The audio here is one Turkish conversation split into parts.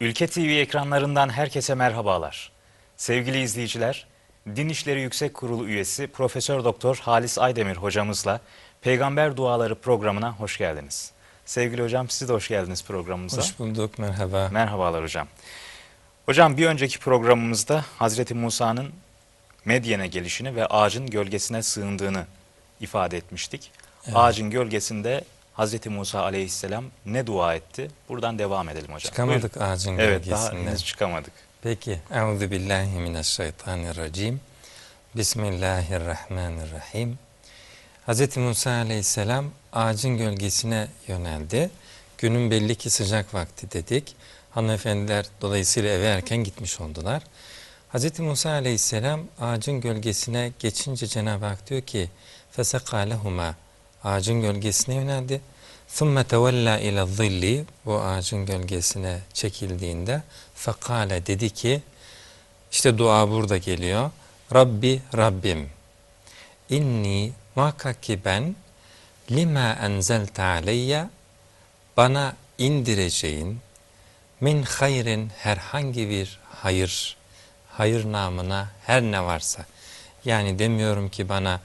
Ülke TV ekranlarından herkese merhabalar. Sevgili izleyiciler, Din İşleri Yüksek Kurulu üyesi Profesör Doktor Halis Aydemir hocamızla Peygamber Duaları programına hoş geldiniz. Sevgili hocam siz de hoş geldiniz programımıza. Hoş bulduk, merhaba. Merhabalar hocam. Hocam bir önceki programımızda Hazreti Musa'nın Medyen'e gelişini ve ağacın gölgesine sığındığını ifade etmiştik. Evet. Ağacın gölgesinde Hazreti Musa aleyhisselam ne dua etti? Buradan devam edelim hocam. Çıkamadık Buyurun. ağacın Evet daha gölgesinden. henüz çıkamadık. Peki. Euzu billahi mineşşeytanirracim. Bismillahirrahmanirrahim. Hz. Musa aleyhisselam ağacın gölgesine yöneldi. Günün belli ki sıcak vakti dedik. Hanımefendiler dolayısıyla eve erken gitmiş oldular. Hz. Musa aleyhisselam ağacın gölgesine geçince Cenab-ı Hak diyor ki فَسَقَالَهُمَا Ağacın gölgesine yöneldi. ثُمَّ تَوَلَّا اِلَى الظِّلِّ Bu ağacın gölgesine çekildiğinde فَقَالَ dedi ki işte dua burada geliyor. Rabbi Rabbim inni muhakkak ki ben lima enzelte aleyye bana indireceğin min hayrin herhangi bir hayır hayır namına her ne varsa yani demiyorum ki bana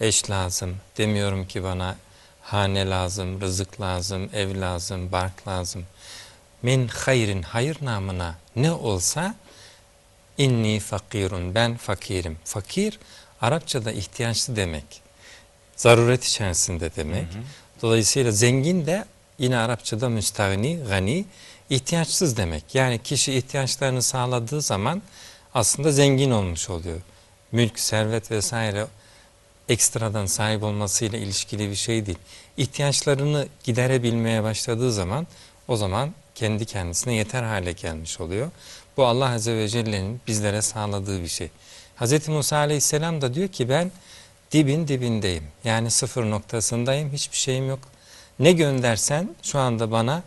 eş lazım. Demiyorum ki bana hane lazım rızık lazım ev lazım bark lazım. Min hayrin hayır namına ne olsa inni fakirun ben fakirim. Fakir Arapçada ihtiyaçlı demek. Zaruret içerisinde demek. Dolayısıyla zengin de yine Arapçada müstahni gani ihtiyaçsız demek. Yani kişi ihtiyaçlarını sağladığı zaman aslında zengin olmuş oluyor. Mülk servet vesaire ekstradan sahip olmasıyla ilişkili bir şey değil. İhtiyaçlarını giderebilmeye başladığı zaman o zaman kendi kendisine yeter hale gelmiş oluyor. Bu Allah Azze ve Celle'nin bizlere sağladığı bir şey. Hz. Musa Aleyhisselam da diyor ki ben dibin dibindeyim. Yani sıfır noktasındayım. Hiçbir şeyim yok. Ne göndersen şu anda bana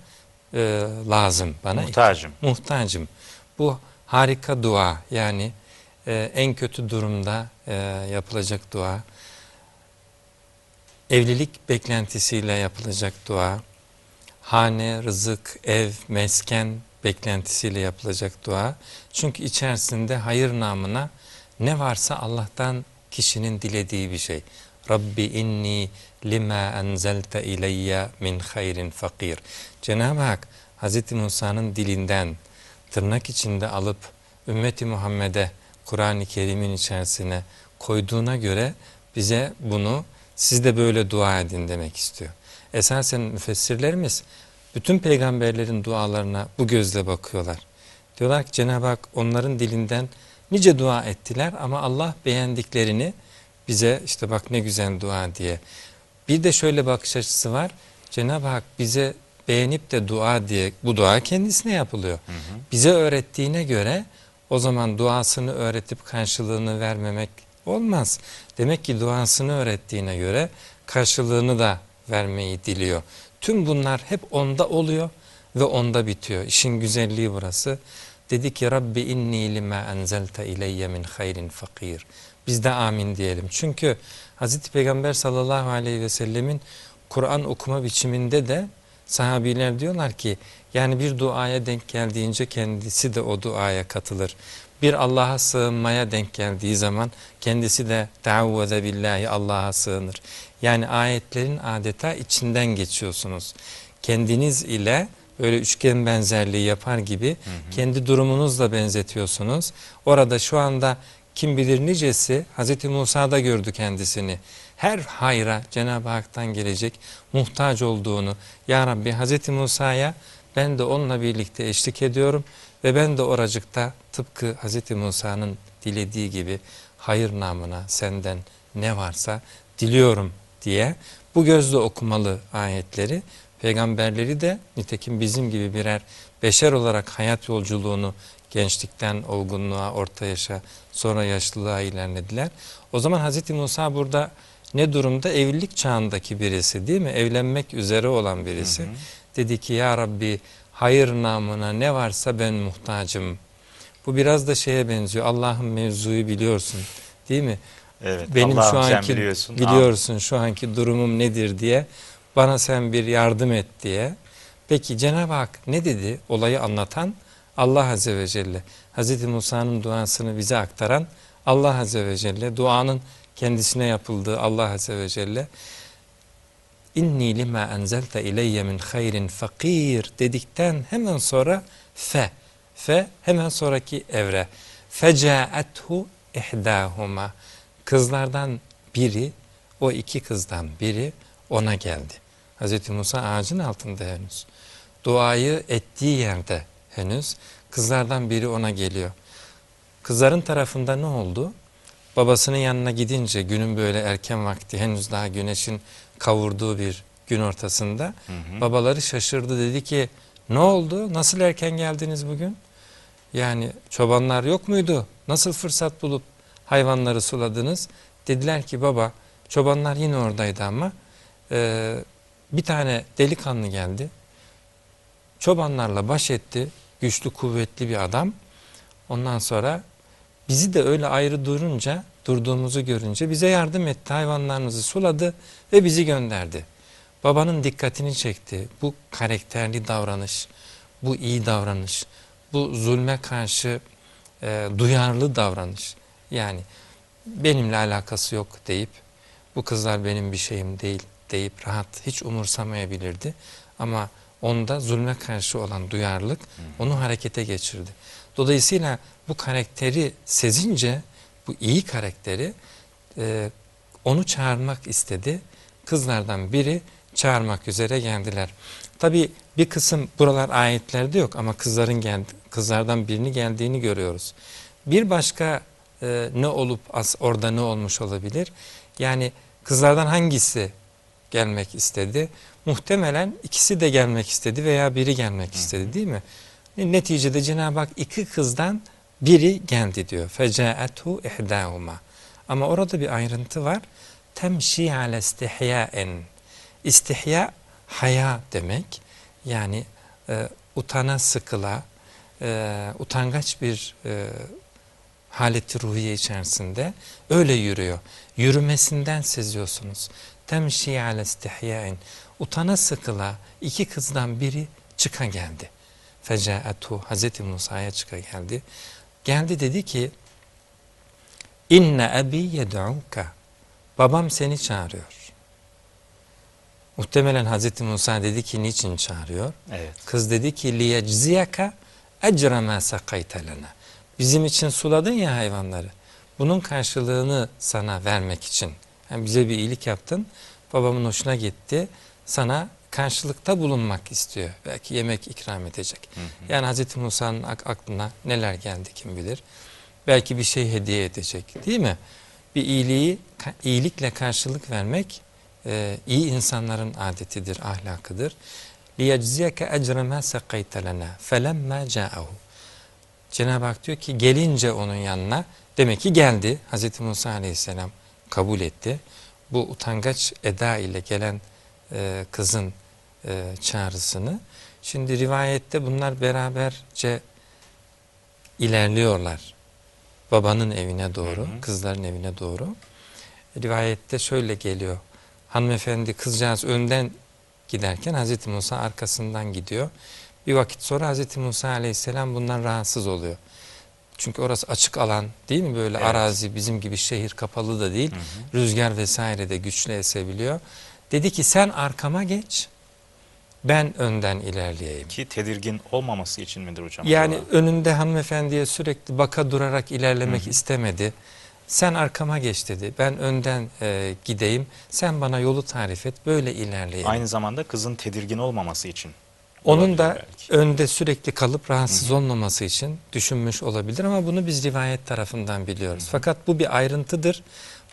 e, lazım. Bana Muhtacım. muhtacım. Bu harika dua yani e, en kötü durumda e, yapılacak dua. Evlilik beklentisiyle yapılacak dua. Hane, rızık, ev, mesken beklentisiyle yapılacak dua. Çünkü içerisinde hayır namına ne varsa Allah'tan kişinin dilediği bir şey. Rabbi inni lima enzelte ileyye min hayrin fakir. Cenab-ı Hak Hz. Musa'nın dilinden tırnak içinde alıp ümmeti Muhammed'e Kur'an-ı Kerim'in içerisine koyduğuna göre bize bunu siz de böyle dua edin demek istiyor. Esasen müfessirlerimiz bütün peygamberlerin dualarına bu gözle bakıyorlar. Diyorlar ki Cenab-ı Hak onların dilinden nice dua ettiler ama Allah beğendiklerini bize işte bak ne güzel dua diye. Bir de şöyle bakış açısı var. Cenab-ı Hak bize beğenip de dua diye bu dua kendisine yapılıyor. Bize öğrettiğine göre o zaman duasını öğretip karşılığını vermemek olmaz. Demek ki duasını öğrettiğine göre karşılığını da vermeyi diliyor. Tüm bunlar hep onda oluyor ve onda bitiyor. İşin güzelliği burası. Dedi ki Rabbi inni lima enzelte ileyye min hayrin fakir. Biz de amin diyelim. Çünkü Hazreti Peygamber sallallahu aleyhi ve sellemin Kur'an okuma biçiminde de sahabiler diyorlar ki yani bir duaya denk geldiğince kendisi de o duaya katılır. Bir Allah'a sığınmaya denk geldiği zaman kendisi de teavvede billahi Allah'a sığınır. Yani ayetlerin adeta içinden geçiyorsunuz. Kendiniz ile böyle üçgen benzerliği yapar gibi kendi durumunuzla benzetiyorsunuz. Orada şu anda kim bilir nicesi Hz. Musa'da gördü kendisini. Her hayra Cenab-ı Hak'tan gelecek muhtaç olduğunu. Ya Rabbi Hz. Musa'ya ben de onunla birlikte eşlik ediyorum ve ben de oracıkta tıpkı Hz. Musa'nın dilediği gibi hayır namına senden ne varsa diliyorum diye bu gözle okumalı ayetleri peygamberleri de nitekim bizim gibi birer beşer olarak hayat yolculuğunu gençlikten olgunluğa, orta yaşa, sonra yaşlılığa ilerlediler. O zaman Hz. Musa burada ne durumda? Evlilik çağındaki birisi değil mi? Evlenmek üzere olan birisi. Hı hı. Dedi ki ya Rabbi hayır namına ne varsa ben muhtacım. Bu biraz da şeye benziyor. Allah'ın mevzuyu biliyorsun değil mi? Evet, Benim şu Allah'ım sen anki biliyorsun. biliyorsun şu anki durumum nedir diye bana sen bir yardım et diye. Peki Cenab-ı Hak ne dedi? Olayı anlatan Allah Azze ve Celle. Hz. Musa'nın duasını bize aktaran Allah Azze ve Celle. Duanın kendisine yapıldığı Allah Azze ve Celle. İnni lima enzelte ileyye min hayrin fakir dedikten hemen sonra fe. Fe hemen sonraki evre. Fecaethu ihdahuma. Kızlardan biri, o iki kızdan biri ona geldi. Hz. Musa ağacın altında henüz. Duayı ettiği yerde henüz. Kızlardan biri ona geliyor. Kızların tarafında ne oldu? Babasının yanına gidince günün böyle erken vakti henüz daha güneşin kavurduğu bir gün ortasında Hı hı. babaları şaşırdı dedi ki ne oldu nasıl erken geldiniz bugün? Yani çobanlar yok muydu? Nasıl fırsat bulup hayvanları suladınız? Dediler ki baba çobanlar yine oradaydı ama e, bir tane delikanlı geldi. Çobanlarla baş etti. Güçlü kuvvetli bir adam. Ondan sonra bizi de öyle ayrı durunca durduğumuzu görünce bize yardım etti. Hayvanlarımızı suladı ve bizi gönderdi. Babanın dikkatini çekti. Bu karakterli davranış, bu iyi davranış, bu zulme karşı e, duyarlı davranış. Yani benimle alakası yok deyip bu kızlar benim bir şeyim değil deyip rahat hiç umursamayabilirdi. Ama onda zulme karşı olan duyarlılık onu harekete geçirdi. Dolayısıyla bu karakteri sezince bu iyi karakteri e, onu çağırmak istedi. Kızlardan biri çağırmak üzere geldiler. Tabi bir kısım buralar ayetlerde yok ama kızların geldi, kızlardan birini geldiğini görüyoruz. Bir başka e, ne olup as, orada ne olmuş olabilir? Yani kızlardan hangisi gelmek istedi? Muhtemelen ikisi de gelmek istedi veya biri gelmek istedi değil mi? Neticede Cenab-ı Hak iki kızdan biri geldi diyor. Fecaethu ihdahuma. Ama orada bir ayrıntı var. Temşi ale istihyaen. İstihya haya demek. Yani e, utana sıkıla, e, utangaç bir e, haleti ruhiye içerisinde öyle yürüyor. Yürümesinden seziyorsunuz. Temşi ale istihyaen. Utana sıkıla iki kızdan biri çıka geldi. Fecaetu Hazreti Musa'ya çıka geldi. Geldi dedi ki İnne ebi yed'uka Babam seni çağırıyor. Muhtemelen Hazreti Musa dedi ki niçin çağırıyor? Evet. Kız dedi ki liyecziyaka ecre ma sakayte lana. Bizim için suladın ya hayvanları. Bunun karşılığını sana vermek için. Yani bize bir iyilik yaptın. Babamın hoşuna gitti. Sana karşılıkta bulunmak istiyor. Belki yemek ikram edecek. Hı hı. Yani Hazreti Musa'nın ak- aklına neler geldi kim bilir. Belki bir şey hediye edecek değil mi? Bir iyiliği ka- iyilikle karşılık vermek e, iyi insanların adetidir, ahlakıdır. لِيَجْزِيَكَ اَجْرَ مَا سَقَيْتَ لَنَا فَلَمَّا جَاءَهُ Cenab-ı Hak diyor ki gelince onun yanına demek ki geldi. Hazreti Musa aleyhisselam kabul etti. Bu utangaç eda ile gelen e, kızın e, çağrısını. Şimdi rivayette bunlar beraberce ilerliyorlar. Babanın evine doğru, Hı hı. kızların evine doğru. Rivayette şöyle geliyor. Hanımefendi kızcağız önden giderken Hazreti Musa arkasından gidiyor. Bir vakit sonra Hazreti Musa aleyhisselam bundan rahatsız oluyor. Çünkü orası açık alan değil mi? Böyle Evet. arazi bizim gibi şehir kapalı da değil. Hı hı. Rüzgar vesaire de güçlü esebiliyor. Dedi ki sen arkama geç. Ben önden ilerleyeyim. Ki tedirgin olmaması için midir hocam? Yani acaba? önünde hanımefendiye sürekli baka durarak ilerlemek Hı hı. istemedi. Sen arkama geç dedi. Ben önden e, gideyim. Sen bana yolu tarif et. Böyle ilerleyelim. Aynı zamanda kızın tedirgin olmaması için. Onun da belki. önde sürekli kalıp rahatsız olmaması için düşünmüş olabilir ama bunu biz rivayet tarafından biliyoruz. Fakat bu bir ayrıntıdır.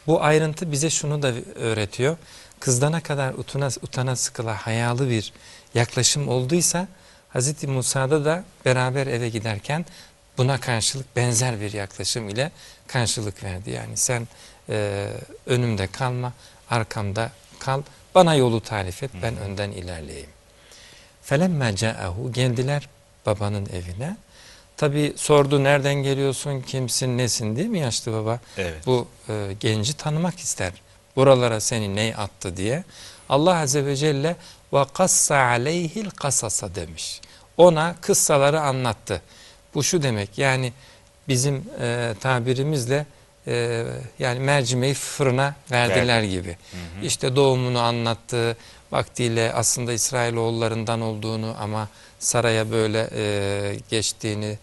Bu ayrıntı bize şunu da öğretiyor. Kızda ne kadar utana, utana sıkıla hayalı bir yaklaşım olduysa Hz. Musa'da da beraber eve giderken buna karşılık benzer bir yaklaşım ile karşılık verdi. Yani sen e, önümde kalma, arkamda kal, bana yolu tarif et, ben önden ilerleyeyim. Felemme ca'ahu geldiler babanın evine. Tabi sordu nereden geliyorsun, kimsin, nesin değil mi yaşlı baba? Evet. Bu e, genci tanımak ister. Buralara seni ney attı diye. Allah Azze ve Celle ve kassa aleyhil kasasa demiş. Ona kıssaları anlattı. Bu şu demek yani bizim e, tabirimizle e, yani mercimeği fırına verdiler gibi. İşte doğumunu anlattı. Vaktiyle aslında İsrailoğullarından olduğunu ama saraya böyle e, geçtiğini,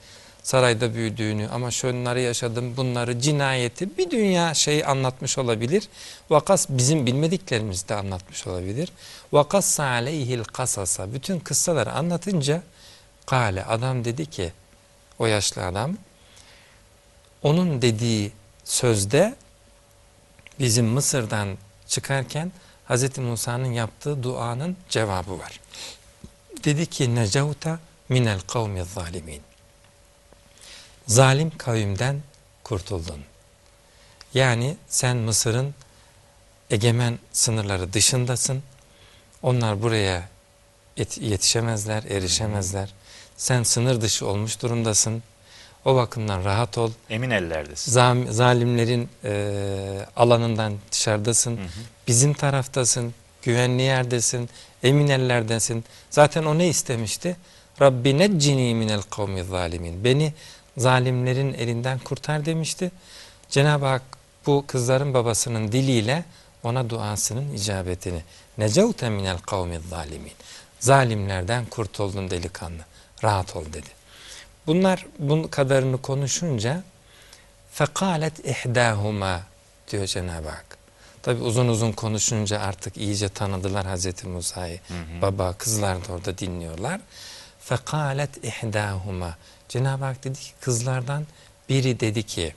sarayda büyüdüğünü ama şunları yaşadım, bunları cinayeti bir dünya şeyi anlatmış olabilir. Vakas bizim bilmediklerimizi de anlatmış olabilir. Vakas aleyhil kasasa bütün kıssaları anlatınca kale adam dedi ki o yaşlı adam onun dediği sözde bizim Mısır'dan çıkarken Hz. Musa'nın yaptığı duanın cevabı var. Dedi ki necavta minel kavmi zalimin. Zalim kavimden kurtuldun. Yani sen Mısır'ın egemen sınırları dışındasın. Onlar buraya yetişemezler, erişemezler. Sen sınır dışı olmuş durumdasın. O bakımdan rahat ol. Emin ellerdesin. Zam, zalimlerin e, alanından dışarıdasın. Hı hı. Bizim taraftasın. Güvenli yerdesin. Emin ellerdesin. Zaten o ne istemişti? Rabbi neccini minel kavmi zalimin. Beni zalimlerin elinden kurtar demişti. Cenab-ı Hak bu kızların babasının diliyle ona duasının icabetini. Necavte minel kavmi zalimin. Zalimlerden kurtuldun delikanlı. Rahat ol dedi. Bunlar bunun kadarını konuşunca fekalet ihdahuma diyor Cenab-ı Hak. Tabi uzun uzun konuşunca artık iyice tanıdılar Hazreti Musa'yı. Baba kızlar da orada dinliyorlar. Fekalet ihdahuma. Cenab-ı Hak dedi ki kızlardan biri dedi ki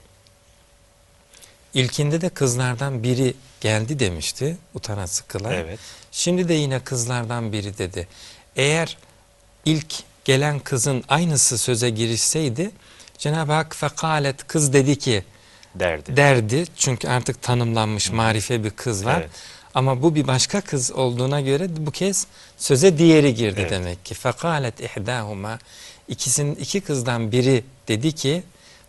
ilkinde de kızlardan biri geldi demişti utana sıkıla. Evet. Şimdi de yine kızlardan biri dedi. Eğer ilk gelen kızın aynısı söze girişseydi Cenab-ı Hak fekalet kız dedi ki Derdi. derdi. Çünkü artık tanımlanmış marife bir kız var. Evet. Ama bu bir başka kız olduğuna göre bu kez söze diğeri girdi Evet. demek ki. Fekalet ihdahuma ikisinin iki kızdan biri dedi ki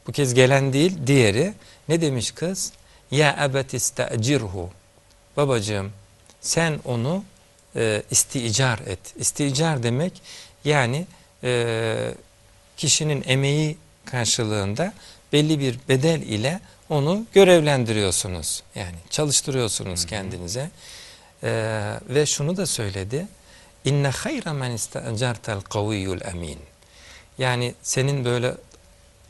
bu kez gelen değil diğeri ne demiş kız? Ya ebet istecirhu. Babacığım sen onu e, isticar et. İsticar demek yani e, kişinin emeği karşılığında belli bir bedel ile onu görevlendiriyorsunuz. Yani çalıştırıyorsunuz kendinize. Ee, ve şunu da söyledi. İnne hayra men istacartel kaviyyul emin. Yani senin böyle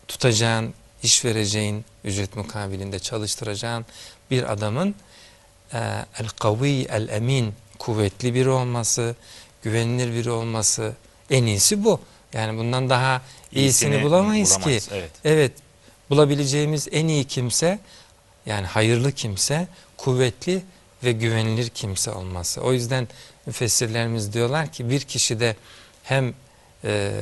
tutacağın, iş vereceğin, ücret mukabilinde çalıştıracağın bir adamın e, el kavi el emin kuvvetli biri olması, güvenilir biri olması en iyisi bu. Yani bundan daha iyisini, İyisini bulamayız, bulamayız, ki. evet. evet. Bulabileceğimiz en iyi kimse yani hayırlı kimse, kuvvetli ve güvenilir kimse olması. O yüzden müfessirlerimiz diyorlar ki bir kişide hem e,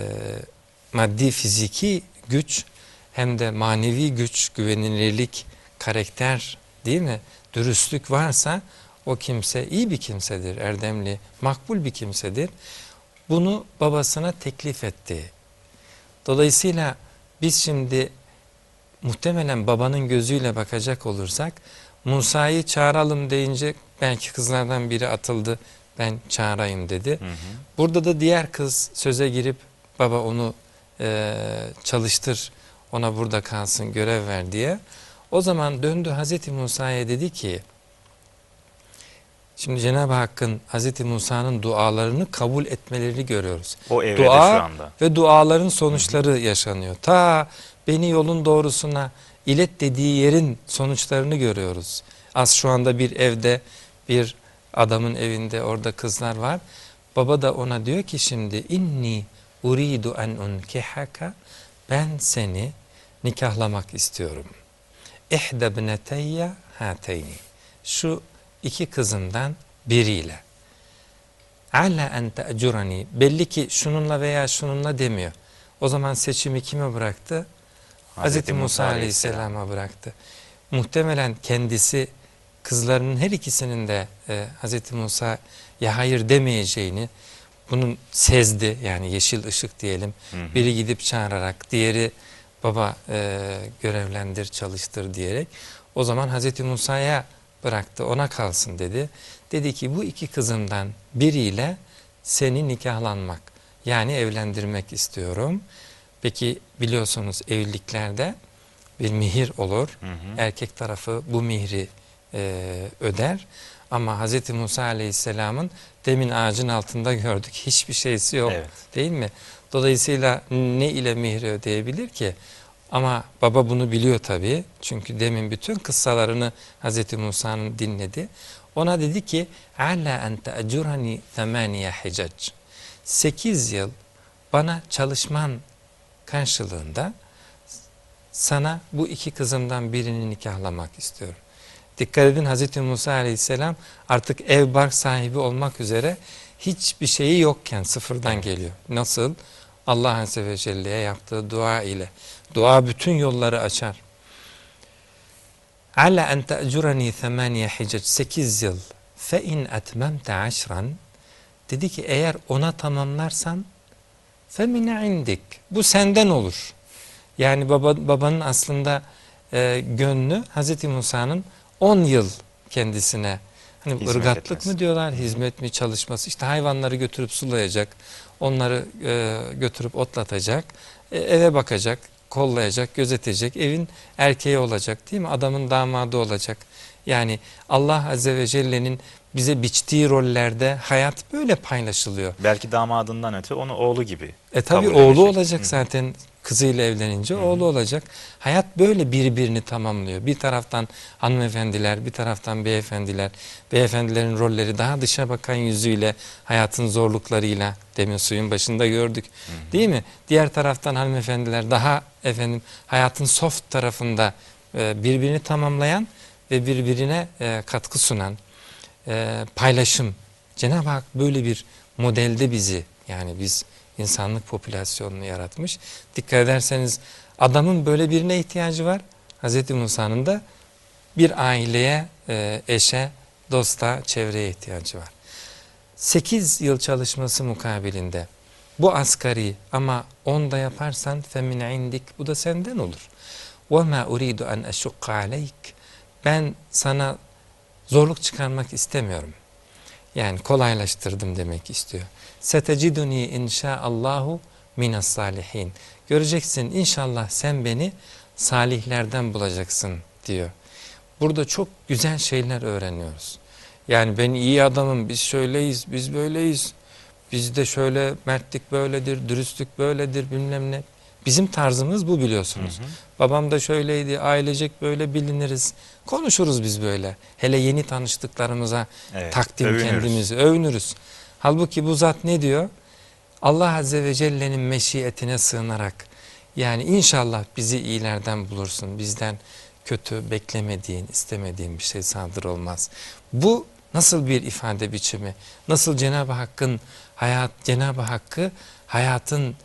maddi fiziki güç hem de manevi güç, güvenilirlik, karakter değil mi? Dürüstlük varsa o kimse iyi bir kimsedir, erdemli, makbul bir kimsedir. Bunu babasına teklif etti. Dolayısıyla biz şimdi muhtemelen babanın gözüyle bakacak olursak Musa'yı çağıralım deyince belki kızlardan biri atıldı ben çağırayım dedi. Hı hı. Burada da diğer kız söze girip baba onu e, çalıştır ona burada kalsın görev ver diye. O zaman döndü Hazreti Musa'ya dedi ki şimdi Cenab-ı Hakk'ın Hazreti Musa'nın dualarını kabul etmelerini görüyoruz. O evrede Dua şu anda. ve duaların sonuçları yaşanıyor. Ta beni yolun doğrusuna ilet dediği yerin sonuçlarını görüyoruz. Az şu anda bir evde bir adamın evinde orada kızlar var. Baba da ona diyor ki şimdi inni uridu en unkihaka ben seni nikahlamak istiyorum. İhde bneteyye hateyni. Şu iki kızımdan biriyle. Ala en te'curani. Belli ki şununla veya şununla demiyor. O zaman seçimi kime bıraktı? Hazreti Musa Aleyhisselam'a bıraktı. Muhtemelen kendisi kızlarının her ikisinin de e, Hazreti Musa ya hayır demeyeceğini bunun sezdi yani yeşil ışık diyelim. Hı hı. Biri gidip çağırarak diğeri baba e, görevlendir çalıştır diyerek o zaman Hazreti Musa'ya bıraktı ona kalsın dedi. Dedi ki bu iki kızımdan biriyle seni nikahlanmak yani evlendirmek istiyorum. Peki biliyorsunuz evliliklerde bir mihir olur. Hı hı. Erkek tarafı bu mihri e, öder. Ama Hz. Musa Aleyhisselam'ın demin ağacın altında gördük. Hiçbir şeysi yok Evet. değil mi? Dolayısıyla ne ile mihri ödeyebilir ki? Ama baba bunu biliyor tabii. Çünkü demin bütün kıssalarını Hz. Musa'nın dinledi. Ona dedi ki "Ala en te'curani thamaniye hicac." 8 yıl bana çalışman karşılığında sana bu iki kızımdan birini nikahlamak istiyorum. Dikkat edin Hz. Musa aleyhisselam artık ev bark sahibi olmak üzere hiçbir şeyi yokken sıfırdan geliyor. Nasıl? Allah Azze ve Celle'ye yaptığı dua ile. Dua bütün yolları açar. Ala en te'curani thamaniye hicac 8 yıl fe in etmemte aşran dedi ki eğer ona tamamlarsan fe min indik bu senden olur. Yani baba, babanın aslında e, gönlü Hz. Musa'nın 10 yıl kendisine hani Hizmet ırgatlık etmesi. mı diyorlar, hizmet mi çalışması, işte hayvanları götürüp sulayacak, onları e, götürüp otlatacak, e, eve bakacak, kollayacak, gözetecek, evin erkeği olacak değil mi? Adamın damadı olacak. Yani Allah Azze ve Celle'nin bize biçtiği rollerde hayat böyle paylaşılıyor. Belki damadından öte onu oğlu gibi. E tabi oğlu edecek. olacak Hı. zaten kızıyla evlenince oğlu olacak. Hayat böyle birbirini tamamlıyor. Bir taraftan hanımefendiler, bir taraftan beyefendiler. Beyefendilerin rolleri daha dışa bakan yüzüyle, hayatın zorluklarıyla demin suyun başında gördük. Değil mi? Diğer taraftan hanımefendiler daha efendim hayatın soft tarafında e, birbirini tamamlayan ve birbirine e, katkı sunan e, paylaşım. Cenab-ı Hak böyle bir modelde bizi yani biz insanlık popülasyonunu yaratmış. Dikkat ederseniz adamın böyle birine ihtiyacı var. Hz. Musa'nın da bir aileye, e, eşe, dosta, çevreye ihtiyacı var. 8 yıl çalışması mukabilinde bu asgari ama 10 da yaparsan femin indik bu da senden olur. Ve ma uridu en eşukka aleyk. Ben sana zorluk çıkarmak istemiyorum. Yani kolaylaştırdım demek istiyor. Seteciduni inşaallahu minas salihin. Göreceksin inşallah sen beni salihlerden bulacaksın diyor. Burada çok güzel şeyler öğreniyoruz. Yani ben iyi adamım, biz şöyleyiz, biz böyleyiz. Bizde şöyle mertlik böyledir, dürüstlük böyledir bilmem ne. Bizim tarzımız bu biliyorsunuz. Babam da şöyleydi, ailecek böyle biliniriz. Konuşuruz biz böyle. Hele yeni tanıştıklarımıza Evet, takdim övünürüz. kendimizi, övünürüz. Halbuki bu zat ne diyor? Allah Azze ve Celle'nin meşiyetine sığınarak yani inşallah bizi iyilerden bulursun. Bizden kötü beklemediğin, istemediğin bir şey sadır olmaz. Bu nasıl bir ifade biçimi? Nasıl Cenab-ı Hakk'ın hayat Cenab-ı Hakk'ı hayatın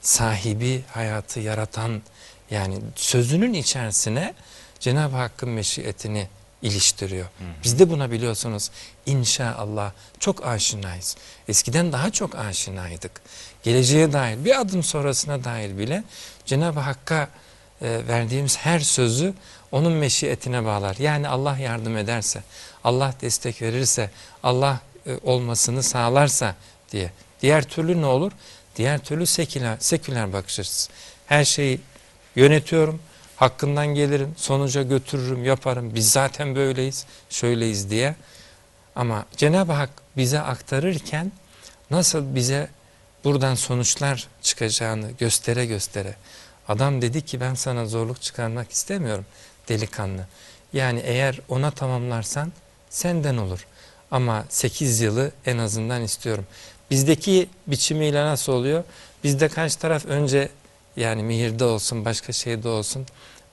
sahibi, hayatı yaratan yani sözünün içerisine Cenab-ı Hakk'ın meşiyetini iliştiriyor. Biz de buna biliyorsunuz inşallah çok aşinayız. Eskiden daha çok aşinaydık. Geleceğe dair bir adım sonrasına dair bile Cenab-ı Hakk'a e, verdiğimiz her sözü onun meşiyetine bağlar. Yani Allah yardım ederse, Allah destek verirse, Allah e, olmasını sağlarsa diye. Diğer türlü ne olur? Diğer türlü seküler, seküler bakış açısı. Her şeyi yönetiyorum, hakkından gelirim, sonuca götürürüm, yaparım. Biz zaten böyleyiz, şöyleyiz diye. Ama Cenab-ı Hak bize aktarırken nasıl bize buradan sonuçlar çıkacağını göstere göstere. Adam dedi ki ben sana zorluk çıkarmak istemiyorum delikanlı. Yani eğer ona tamamlarsan senden olur. Ama 8 yılı en azından istiyorum. Bizdeki biçimiyle nasıl oluyor? Bizde kaç taraf önce yani mihirde olsun başka şeyde olsun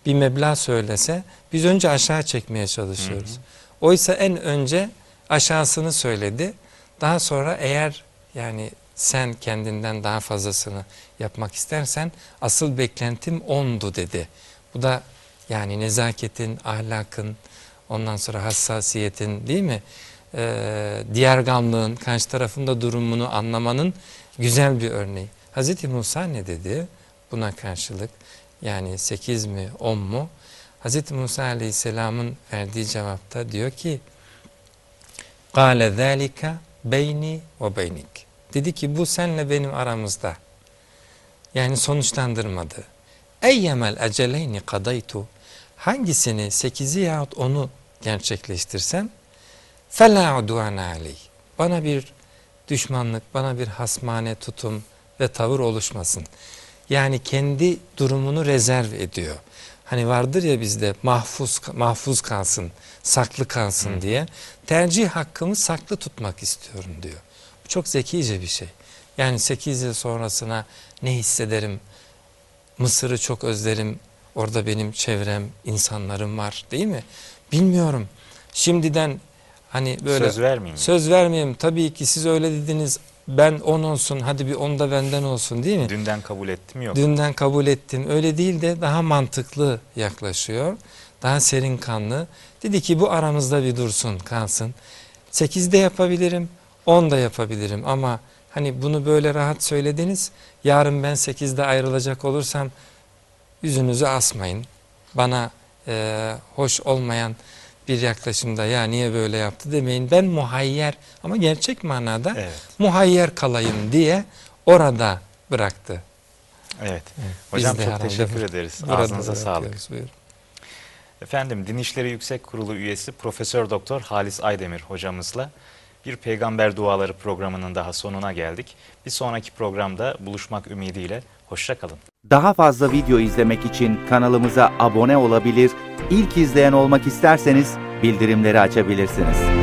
bir meblağ söylese biz önce aşağı çekmeye çalışıyoruz. Oysa en önce aşağısını söyledi. Daha sonra eğer yani sen kendinden daha fazlasını yapmak istersen asıl beklentim ondu dedi. Bu da yani nezaketin, ahlakın, ondan sonra hassasiyetin değil mi? Ee, diğer gamlığın, karşı tarafında durumunu anlamanın güzel bir örneği. Hz. Musa ne dedi buna karşılık? Yani 8 mi 10 mu? Hz. Musa Aleyhisselam'ın verdiği cevapta diyor ki قَالَ ذَٰلِكَ beyni ve beynik. Dedi ki bu senle benim aramızda. Yani sonuçlandırmadı. Eyyemel eceleyni kadaytu hangisini sekizi yahut onu gerçekleştirsem فَلَا عُدُوَانَ عَلَيْهِ Bana bir düşmanlık, bana bir hasmane tutum ve tavır oluşmasın. Yani kendi durumunu rezerv ediyor. Hani vardır ya bizde mahfuz mahfuz kalsın, saklı kalsın diye. Tercih hakkımı saklı tutmak istiyorum diyor. Bu çok zekice bir şey. Yani 8 yıl sonrasına ne hissederim? Mısır'ı çok özlerim. Orada benim çevrem, insanlarım var değil mi? Bilmiyorum. Şimdiden hani böyle Söz vermeyin. söz vermeyeyim. Tabii ki siz öyle dediniz. Ben on olsun hadi bir on da benden olsun değil mi? Dünden kabul ettim yok. Dünden kabul ettim. Öyle değil de daha mantıklı yaklaşıyor. Daha serin kanlı. Dedi ki bu aramızda bir dursun, kalsın. 8'de yapabilirim, 10 da yapabilirim ama hani bunu böyle rahat söylediniz. Yarın ben 8'de ayrılacak olursam yüzünüzü asmayın. Bana e, hoş olmayan bir yaklaşımda ya niye böyle yaptı demeyin. Ben muhayyer ama gerçek manada Evet. muhayyer kalayım diye orada bıraktı. Evet. Biz Hocam çok teşekkür ederiz. Ağzınıza sağlık. Buyurun. Efendim Din İşleri Yüksek Kurulu üyesi Profesör Doktor Halis Aydemir hocamızla bir peygamber duaları programının daha sonuna geldik. Bir sonraki programda buluşmak ümidiyle hoşça kalın. Daha fazla video izlemek için kanalımıza abone olabilir, ilk izleyen olmak isterseniz bildirimleri açabilirsiniz.